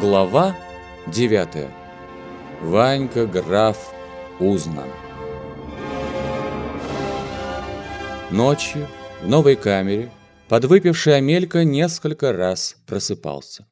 Глава 9. Ванька граф узнан. Ночью в новой камере подвыпивший Амелька несколько раз просыпался.